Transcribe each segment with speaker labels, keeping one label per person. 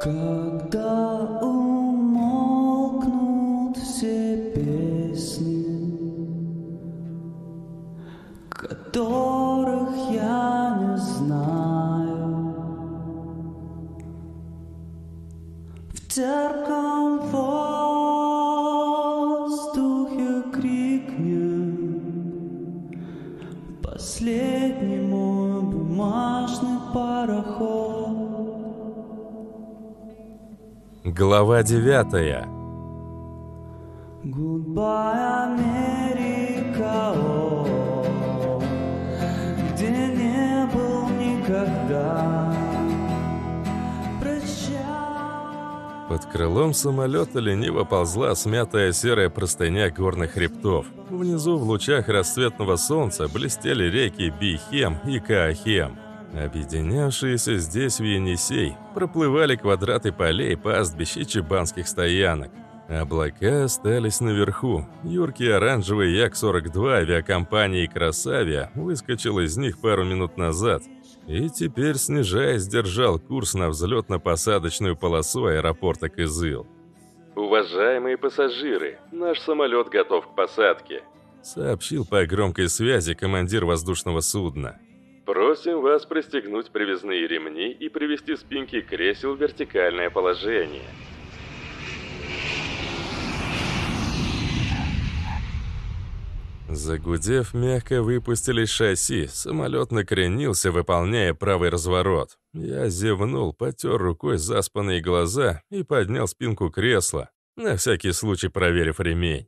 Speaker 1: Когда умолкнут все песни, которых я не знаю, в терпком
Speaker 2: Глава девятая.
Speaker 1: Goodbye, Америка, где не был никогда.
Speaker 2: Под крылом самолета лениво ползла смятая серая простыня горных хребтов. Внизу в лучах расцветного солнца блестели реки Бихем и Каахем. Объединявшиеся здесь в Енисей проплывали квадраты полей, пастбищ и чебанских стоянок. Облака остались наверху. Юркий оранжевый Як-42 авиакомпании «Красавия» выскочил из них пару минут назад и теперь, снижаясь, держал курс на взлетно-посадочную полосу аэропорта Кызыл. «Уважаемые пассажиры, наш самолет готов к посадке», сообщил по громкой связи командир воздушного судна. «Просим вас пристегнуть привязные ремни и привести спинки кресел в вертикальное положение». Загудев, мягко выпустили шасси, самолет накренился, выполняя правый разворот. Я зевнул, потер рукой заспанные глаза и поднял спинку кресла, на всякий случай проверив ремень.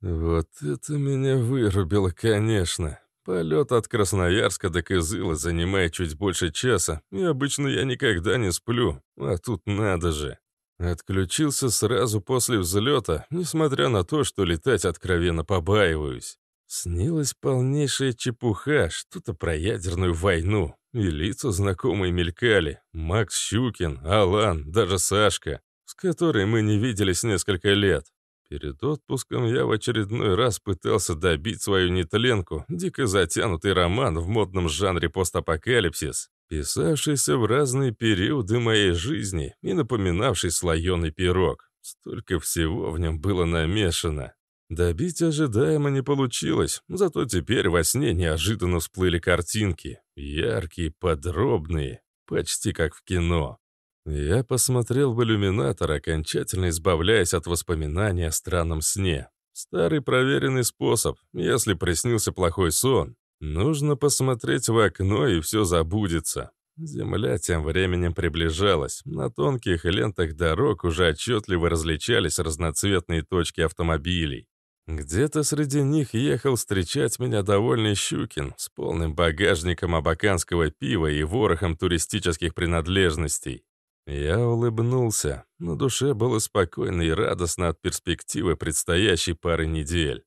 Speaker 2: Вот это меня вырубило, конечно. Полет от Красноярска до Кызыла занимает чуть больше часа, и обычно я никогда не сплю, а тут надо же. Отключился сразу после взлета, несмотря на то, что летать откровенно побаиваюсь. Снилась полнейшая чепуха, что-то про ядерную войну. И лица знакомые мелькали. Макс Щукин, Алан, даже Сашка, с которой мы не виделись несколько лет. Перед отпуском я в очередной раз пытался добить свою нетленку, дико затянутый роман в модном жанре постапокалипсис, писавшийся в разные периоды моей жизни и напоминавший слоеный пирог. Столько всего в нем было намешано. Добить ожидаемо не получилось, зато теперь во сне неожиданно всплыли картинки. Яркие, подробные, почти как в кино. Я посмотрел в иллюминатор, окончательно избавляясь от воспоминаний о странном сне. Старый проверенный способ. Если приснился плохой сон, нужно посмотреть в окно, и все забудется. Земля тем временем приближалась. На тонких лентах дорог уже отчетливо различались разноцветные точки автомобилей. Где-то среди них ехал встречать меня довольный Щукин с полным багажником абаканского пива и ворохом туристических принадлежностей. Я улыбнулся. На душе было спокойно и радостно от перспективы предстоящей пары недель.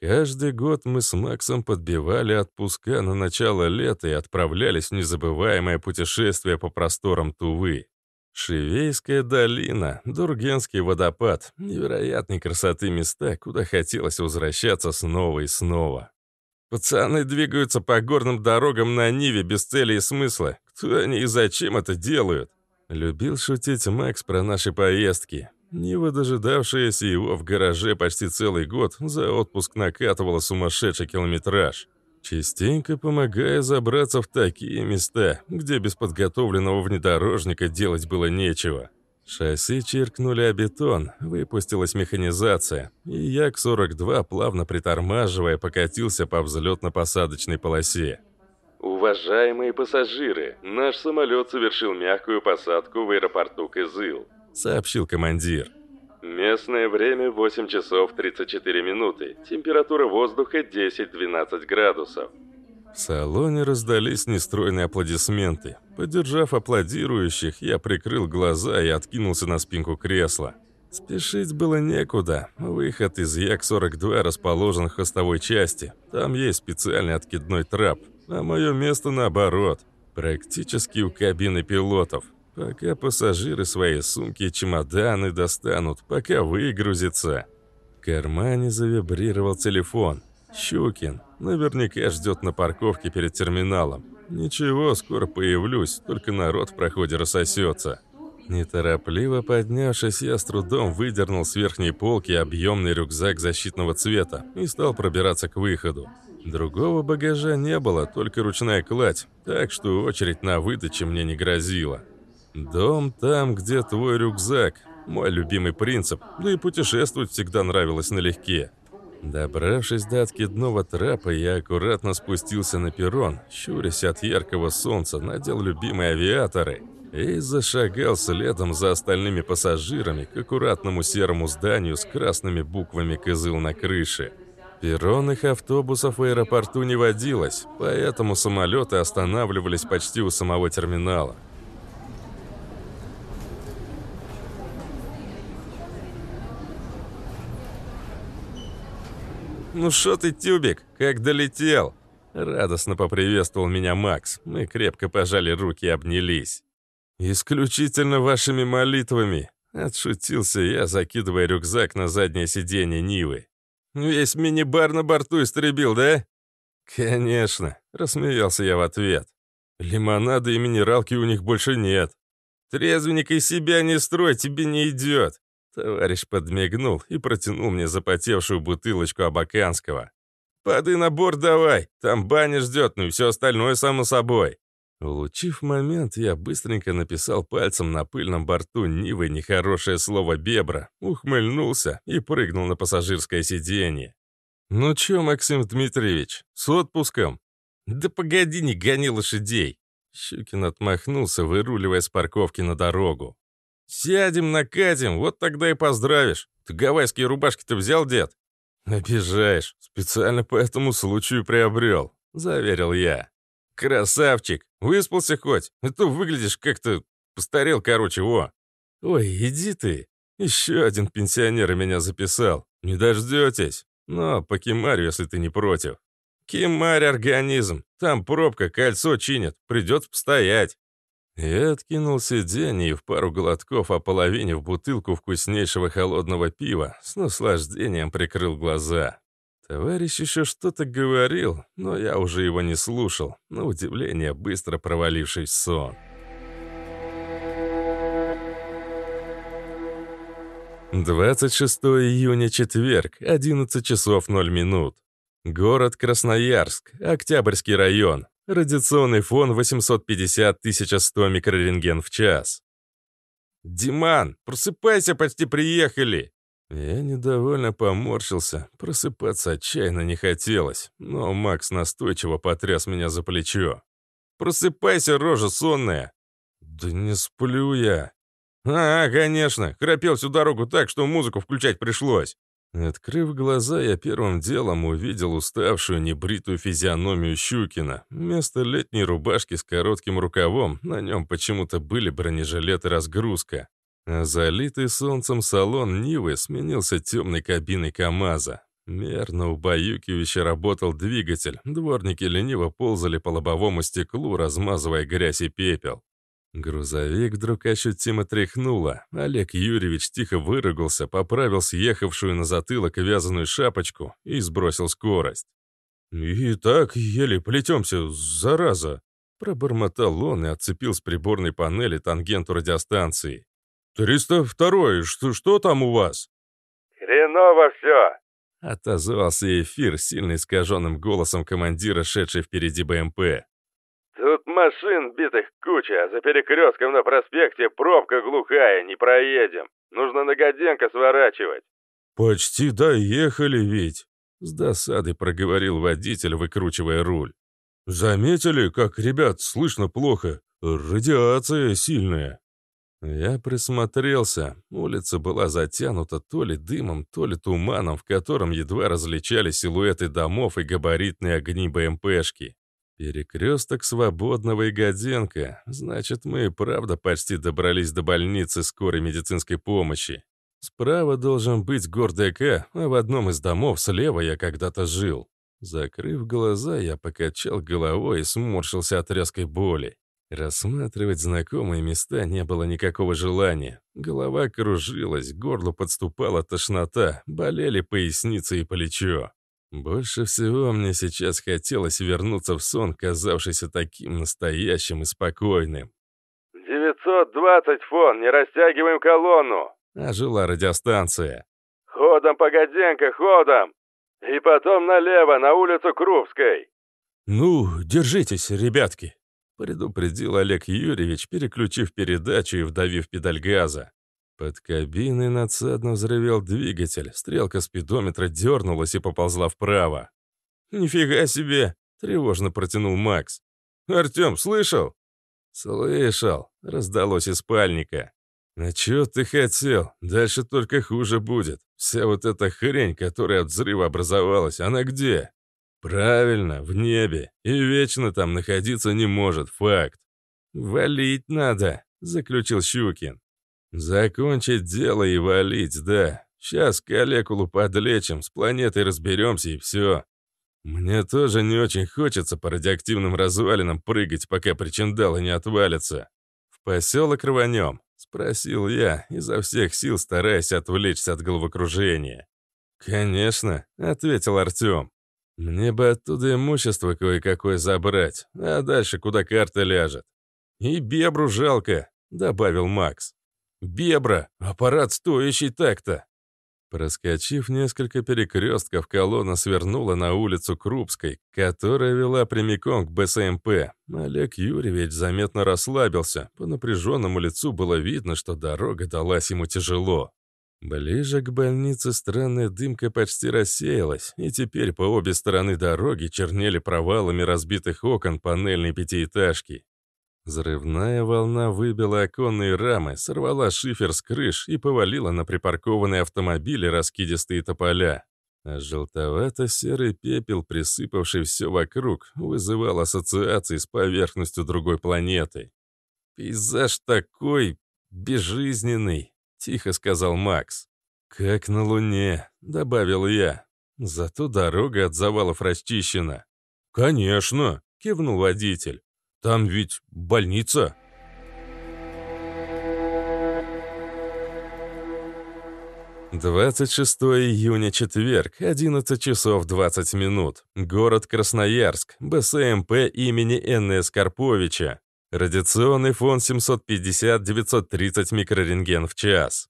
Speaker 2: Каждый год мы с Максом подбивали отпуска на начало лета и отправлялись в незабываемое путешествие по просторам Тувы. Шивейская долина, Дургенский водопад, невероятной красоты места, куда хотелось возвращаться снова и снова. Пацаны двигаются по горным дорогам на Ниве без цели и смысла. Кто они и зачем это делают? Любил шутить Макс про наши поездки. Нива, дожидавшаяся его в гараже почти целый год, за отпуск накатывала сумасшедший километраж частенько помогая забраться в такие места, где без подготовленного внедорожника делать было нечего. Шасси чиркнули о бетон, выпустилась механизация, и Як-42, плавно притормаживая, покатился по взлетно-посадочной полосе. «Уважаемые пассажиры, наш самолет совершил мягкую посадку в аэропорту Кызыл», — сообщил командир. Местное время 8 часов 34 минуты. Температура воздуха 10-12 градусов. В салоне раздались нестройные аплодисменты. Поддержав аплодирующих, я прикрыл глаза и откинулся на спинку кресла. Спешить было некуда. Выход из Як-42 расположен в хвостовой части. Там есть специальный откидной трап. А мое место наоборот. Практически у кабины пилотов. Пока пассажиры свои сумки и чемоданы достанут, пока выгрузится. В кармане завибрировал телефон. Щукин. Наверняка ждет на парковке перед терминалом. Ничего, скоро появлюсь, только народ в проходе рассосется. Неторопливо поднявшись, я с трудом выдернул с верхней полки объемный рюкзак защитного цвета и стал пробираться к выходу. Другого багажа не было, только ручная кладь, так что очередь на выдаче мне не грозила. Дом там, где твой рюкзак. Мой любимый принцип, да и путешествовать всегда нравилось налегке. Добравшись до откидного трапа, я аккуратно спустился на перрон, щурясь от яркого солнца, надел любимые авиаторы и зашагал следом за остальными пассажирами к аккуратному серому зданию с красными буквами «Кызыл» на крыше. Перронных автобусов в аэропорту не водилось, поэтому самолеты останавливались почти у самого терминала. «Ну что ты, тюбик, как долетел?» Радостно поприветствовал меня Макс. Мы крепко пожали руки и обнялись. «Исключительно вашими молитвами», — отшутился я, закидывая рюкзак на заднее сиденье Нивы. «Весь мини-бар на борту истребил, да?» «Конечно», — рассмеялся я в ответ. «Лимонада и минералки у них больше нет. Трезвенник из себя не строй, тебе не идет. Товарищ подмигнул и протянул мне запотевшую бутылочку абаканского. «Поды на борт давай, там баня ждет, ну и все остальное само собой». Улучив момент, я быстренько написал пальцем на пыльном борту Нивы нехорошее слово «бебра», ухмыльнулся и прыгнул на пассажирское сиденье. «Ну чё, Максим Дмитриевич, с отпуском?» «Да погоди, не гони лошадей!» Щукин отмахнулся, выруливая с парковки на дорогу. «Сядем, накатим, вот тогда и поздравишь. Ты гавайские рубашки-то взял, дед?» «Обижаешь. Специально по этому случаю приобрел», — заверил я. «Красавчик! Выспался хоть? А то выглядишь как-то... Постарел, короче, во!» «Ой, иди ты! Еще один пенсионер меня записал. Не дождетесь. Но по кемарю, если ты не против». «Кемарь организм. Там пробка, кольцо чинят. Придется постоять». Я откинул сиденье и в пару глотков в бутылку вкуснейшего холодного пива, с наслаждением прикрыл глаза. Товарищ еще что-то говорил, но я уже его не слушал, на удивление быстро провалившись в сон. Двадцать шестое июня, четверг, 11 часов 0 минут. Город Красноярск, Октябрьский район, Радиационный фон 850-1100 микрорентген в час. «Диман, просыпайся, почти приехали!» Я недовольно поморщился. Просыпаться отчаянно не хотелось, но Макс настойчиво потряс меня за плечо. «Просыпайся, рожа сонная!» «Да не сплю я!» «А, конечно, храпел всю дорогу так, что музыку включать пришлось!» Открыв глаза, я первым делом увидел уставшую небритую физиономию Щукина. Вместо летней рубашки с коротким рукавом на нем почему-то были бронежилет и разгрузка. Залитый солнцем салон Нивы сменился темной кабиной КамАЗа. Мерно убаюкивающе работал двигатель, дворники лениво ползали по лобовому стеклу, размазывая грязь и пепел. Грузовик вдруг ощутимо тряхнуло. Олег Юрьевич тихо выругался, поправил съехавшую на затылок вязаную шапочку и сбросил скорость. «И так еле плетемся, зараза!» Пробормотал он и отцепил с приборной панели тангенту радиостанции. «Триста второй, что, что там у вас?»
Speaker 3: «Хреново все!»
Speaker 2: Отозвался эфир сильно искаженным голосом командира, шедшей впереди БМП.
Speaker 3: Тут машин битых куча, а за перекрестком на проспекте пробка глухая, не проедем. Нужно на Годенко сворачивать.
Speaker 2: Почти доехали ведь, с досадой проговорил водитель, выкручивая руль. Заметили, как ребят слышно плохо? Радиация сильная. Я присмотрелся. Улица была затянута то ли дымом, то ли туманом, в котором едва различали силуэты домов и габаритные огни БМПшки. Перекресток Свободного и Годенко. Значит, мы правда почти добрались до больницы скорой медицинской помощи. Справа должен быть гордый а в одном из домов слева я когда-то жил. Закрыв глаза, я покачал головой и сморщился от резкой боли. Рассматривать знакомые места не было никакого желания. Голова кружилась, горло подступала тошнота, болели поясница и плечо. Больше всего мне сейчас хотелось вернуться в сон, казавшийся таким настоящим и спокойным.
Speaker 3: «920 фон, не растягиваем колонну!»
Speaker 2: Ожила радиостанция.
Speaker 3: «Ходом, Погоденко, ходом! И потом налево, на улицу Крупской!»
Speaker 2: «Ну, держитесь, ребятки!» Предупредил Олег Юрьевич, переключив передачу и вдавив педаль газа. Под кабиной надсадно взревел двигатель, стрелка спидометра дернулась и поползла вправо. «Нифига себе!» — тревожно протянул Макс. «Артем, слышал?» «Слышал», — раздалось из спальника. «А чё ты хотел? Дальше только хуже будет. Вся вот эта хрень, которая от взрыва образовалась, она где?» «Правильно, в небе. И вечно там находиться не может, факт». «Валить надо», — заключил Щукин. «Закончить дело и валить, да. Сейчас калекулу подлечим, с планетой разберемся и все. Мне тоже не очень хочется по радиоактивным развалинам прыгать, пока причиндалы не отвалятся. В поселок рванем?» — спросил я, изо всех сил стараясь отвлечься от головокружения. «Конечно», — ответил Артем. «Мне бы оттуда имущество кое-какое забрать, а дальше куда карта ляжет. И бебру жалко», — добавил Макс. «Бебра! Аппарат стоящий так-то!» Проскочив несколько перекрестков, колонна свернула на улицу Крупской, которая вела прямиком к БСМП. Олег Юрьевич заметно расслабился. По напряженному лицу было видно, что дорога далась ему тяжело. Ближе к больнице странная дымка почти рассеялась, и теперь по обе стороны дороги чернели провалами разбитых окон панельной пятиэтажки. Взрывная волна выбила оконные рамы, сорвала шифер с крыш и повалила на припаркованные автомобили раскидистые тополя. А желтовато-серый пепел, присыпавший все вокруг, вызывал ассоциации с поверхностью другой планеты. Пейзаж такой безжизненный, тихо сказал Макс. «Как на Луне», — добавил я. «Зато дорога от завалов расчищена». «Конечно», — кивнул водитель. «Там ведь больница». Двадцать шестое июня, четверг, 11 часов 20 минут. Город Красноярск, БСМП имени Н.С. Карповича. Радиационный фон 750-930 микрорентген в час.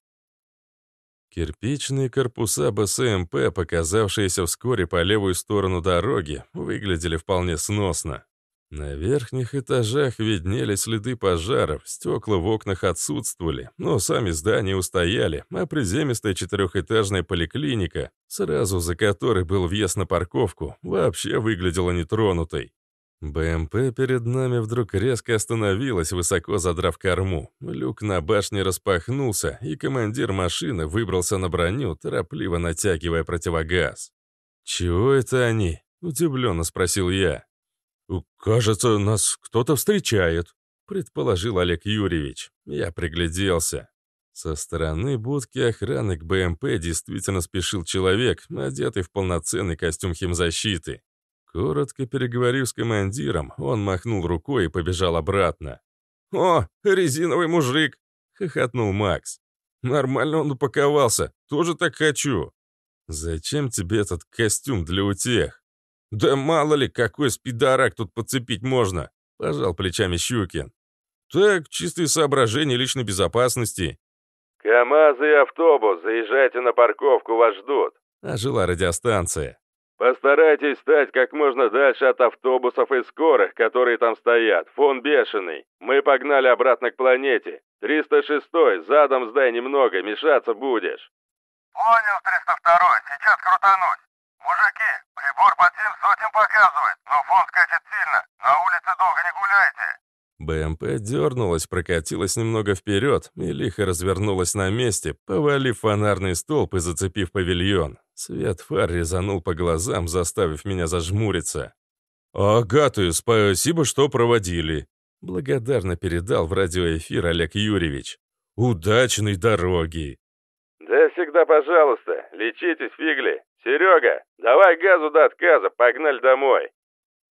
Speaker 2: Кирпичные корпуса БСМП, показавшиеся вскоре по левую сторону дороги, выглядели вполне сносно. На верхних этажах виднелись следы пожаров, стекла в окнах отсутствовали, но сами здания устояли, а приземистая четырехэтажная поликлиника, сразу за которой был въезд на парковку, вообще выглядела нетронутой. БМП перед нами вдруг резко остановилась, высоко задрав корму. Люк на башне распахнулся, и командир машины выбрался на броню, торопливо натягивая противогаз. «Чего это они?» — удивленно спросил я. «Кажется, нас кто-то встречает», — предположил Олег Юрьевич. Я пригляделся. Со стороны будки охраны к БМП действительно спешил человек, одетый в полноценный костюм химзащиты. Коротко переговорив с командиром, он махнул рукой и побежал обратно. «О, резиновый мужик!» — хохотнул Макс. «Нормально он упаковался. Тоже так хочу». «Зачем тебе этот костюм для утех?» «Да мало ли, какой спидарак тут подцепить можно!» — пожал плечами Щукин. «Так, чистые соображения личной безопасности».
Speaker 3: «КамАЗ и автобус, заезжайте на парковку, вас ждут», —
Speaker 2: ожила радиостанция.
Speaker 3: Постарайтесь стать как можно дальше от автобусов и скорых, которые там стоят. Фон бешеный. Мы погнали обратно к планете. 306-й, задом сдай немного, мешаться будешь.
Speaker 4: Понял, 302-й, сейчас крутанусь. Мужики, прибор под 7 сотен показывает, но фон скачет сильно. На улице долго не гуляйте.
Speaker 2: БМП дернулась, прокатилась немного вперед и лихо развернулась на месте, повалив фонарный столб и зацепив павильон. Свет фар резанул по глазам, заставив меня зажмуриться. «Агаты, спасибо, что проводили», — благодарно передал в радиоэфир Олег Юрьевич. «Удачной дороги!»
Speaker 3: «Да всегда пожалуйста, лечитесь, фигли. Серега, давай газу до отказа, погнали домой!»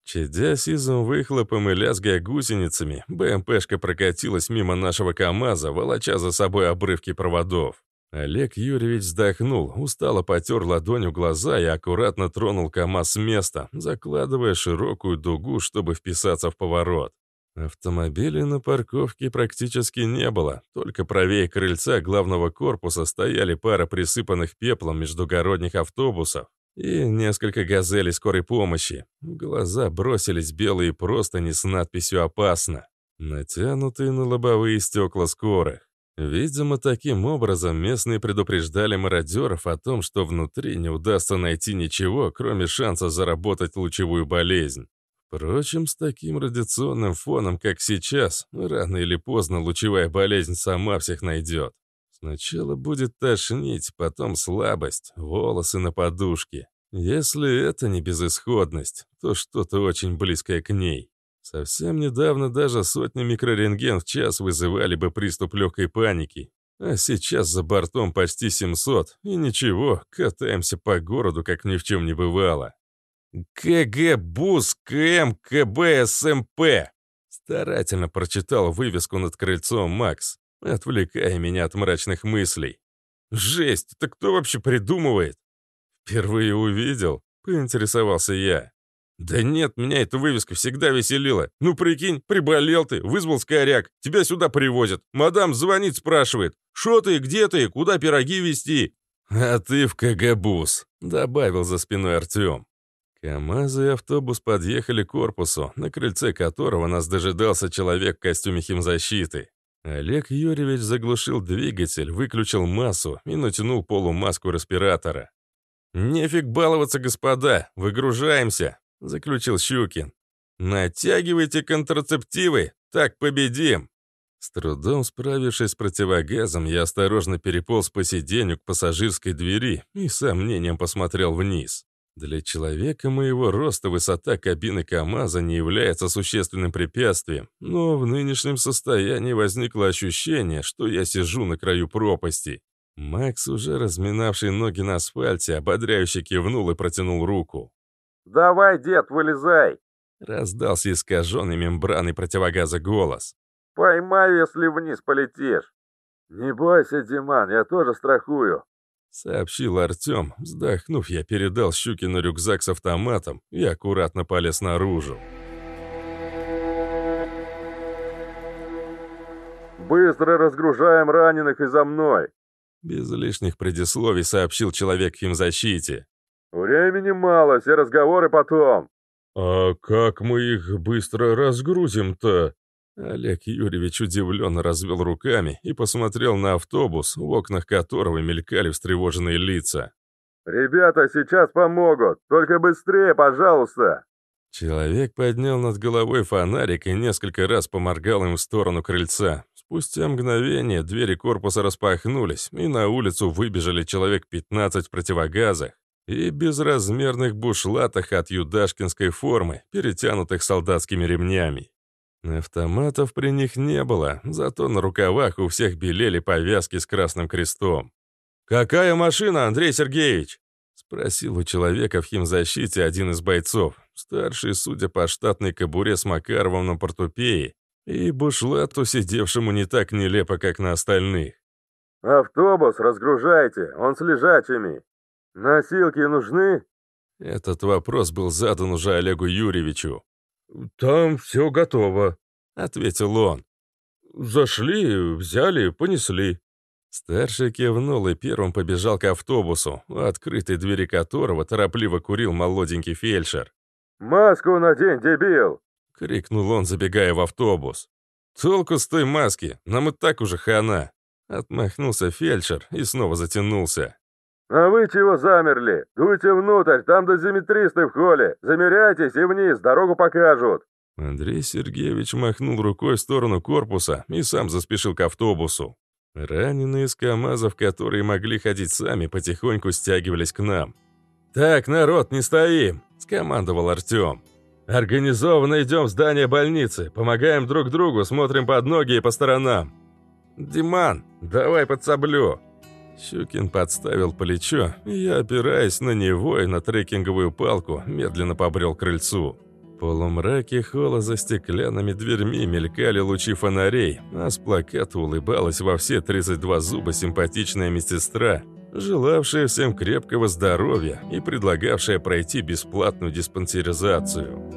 Speaker 2: Чадя сизым выхлопом и лязгая гусеницами, БМПшка прокатилась мимо нашего КамАЗа, волоча за собой обрывки проводов. Олег Юрьевич вздохнул, устало потер ладонью глаза и аккуратно тронул КамАЗ с места, закладывая широкую дугу, чтобы вписаться в поворот. Автомобилей на парковке практически не было, только правее крыльца главного корпуса стояли пара присыпанных пеплом междугородних автобусов и несколько газелей скорой помощи. В глаза бросились белые простыни с надписью «Опасно», натянутые на лобовые стекла скорых. Видимо, таким образом местные предупреждали мародеров о том, что внутри не удастся найти ничего, кроме шанса заработать лучевую болезнь. Впрочем, с таким радиационным фоном, как сейчас, рано или поздно лучевая болезнь сама всех найдет. Сначала будет тошнить, потом слабость, волосы на подушке. Если это не безысходность, то что-то очень близкое к ней. Совсем недавно даже сотни микрорентген в час вызывали бы приступ легкой паники. А сейчас за бортом почти 700, и ничего, катаемся по городу, как ни в чем не бывало. КГ БУС КМ КБ СМП. Старательно прочитал вывеску над крыльцом Макс, отвлекая меня от мрачных мыслей. Жесть, это кто вообще придумывает? Впервые увидел, поинтересовался я. «Да нет, меня эта вывеска всегда веселила. Ну, прикинь, приболел ты, вызвал скоряк, тебя сюда привозят. Мадам звонит, спрашивает, что ты, где ты, куда пироги везти?» «А ты в КГБУС», — добавил за спиной Артем. КамАЗ и автобус подъехали к корпусу, на крыльце которого нас дожидался человек в костюме химзащиты. Олег Юрьевич заглушил двигатель, выключил массу и натянул полумаску респиратора. «Нефиг баловаться, господа, выгружаемся!» — заключил Щукин. «Натягивайте контрацептивы, так победим!» С трудом справившись с противогазом, я осторожно переполз по сиденью к пассажирской двери и с сомнением посмотрел вниз. Для человека моего роста высота кабины КАМАЗа не является существенным препятствием, но в нынешнем состоянии возникло ощущение, что я сижу на краю пропасти. Макс, уже разминавший ноги на асфальте, ободряюще кивнул и протянул руку.
Speaker 4: «Давай, дед, вылезай!»
Speaker 2: Раздался искаженный мембраной противогаза голос.
Speaker 4: «Поймаю, если вниз полетишь!» «Не бойся, Диман, я тоже страхую!»
Speaker 2: Сообщил Артем. Вздохнув, я передал Щукину рюкзак с автоматом и аккуратно полез наружу.
Speaker 4: «Быстро разгружаем раненых и за мной!»
Speaker 2: Без лишних предисловий сообщил человек в химзащите.
Speaker 4: «Времени мало, все разговоры потом».
Speaker 2: «А как мы их быстро разгрузим-то?» Олег Юрьевич удивленно развел руками и посмотрел на автобус, в окнах которого мелькали встревоженные лица.
Speaker 4: «Ребята сейчас помогут, только быстрее, пожалуйста!»
Speaker 2: Человек поднял над головой фонарик и несколько раз поморгал им в сторону крыльца. Спустя мгновение двери корпуса распахнулись, и на улицу выбежали человек 15 в противогазах и безразмерных бушлатах от юдашкинской формы, перетянутых солдатскими ремнями. Автоматов при них не было, зато на рукавах у всех белели повязки с красным крестом. «Какая машина, Андрей Сергеевич?» — спросил у человека в химзащите один из бойцов, старший, судя по штатной кобуре с Макаровым на портупее, и бушлату, сидевшему не так нелепо, как на остальных.
Speaker 4: «Автобус разгружайте, он с лежачими. Носилки нужны?»
Speaker 2: Этот вопрос был задан уже Олегу Юрьевичу.
Speaker 5: «Там все готово», —
Speaker 2: ответил он.
Speaker 5: «Зашли, взяли, понесли».
Speaker 2: Старший кивнул и первым побежал к автобусу, у открытой двери которого торопливо курил молоденький фельдшер.
Speaker 4: «Маску надень, дебил!»
Speaker 2: — крикнул он, забегая в автобус. «Толку с той маски, нам и так уже хана!» Отмахнулся фельдшер и снова затянулся.
Speaker 4: «А вы чего замерли? Дуйте внутрь, там дозиметристы в холле. Замеряйтесь и вниз, дорогу покажут».
Speaker 2: Андрей Сергеевич махнул рукой в сторону корпуса и сам заспешил к автобусу. Раненые из КАМАЗов, которые могли ходить сами, потихоньку стягивались к нам. «Так, народ, не стоим!» – скомандовал Артем. «Организованно идем в здание больницы, помогаем друг другу, смотрим под ноги и по сторонам. Диман, давай подсоблю!» Щукин подставил плечо, и я, опираясь на него и на трекинговую палку, медленно побрел к крыльцу. В полумраке холла за стеклянными дверьми мелькали лучи фонарей, а с плаката улыбалась во все 32 зуба симпатичная медсестра, желавшая всем крепкого здоровья и предлагавшая пройти бесплатную диспансеризацию.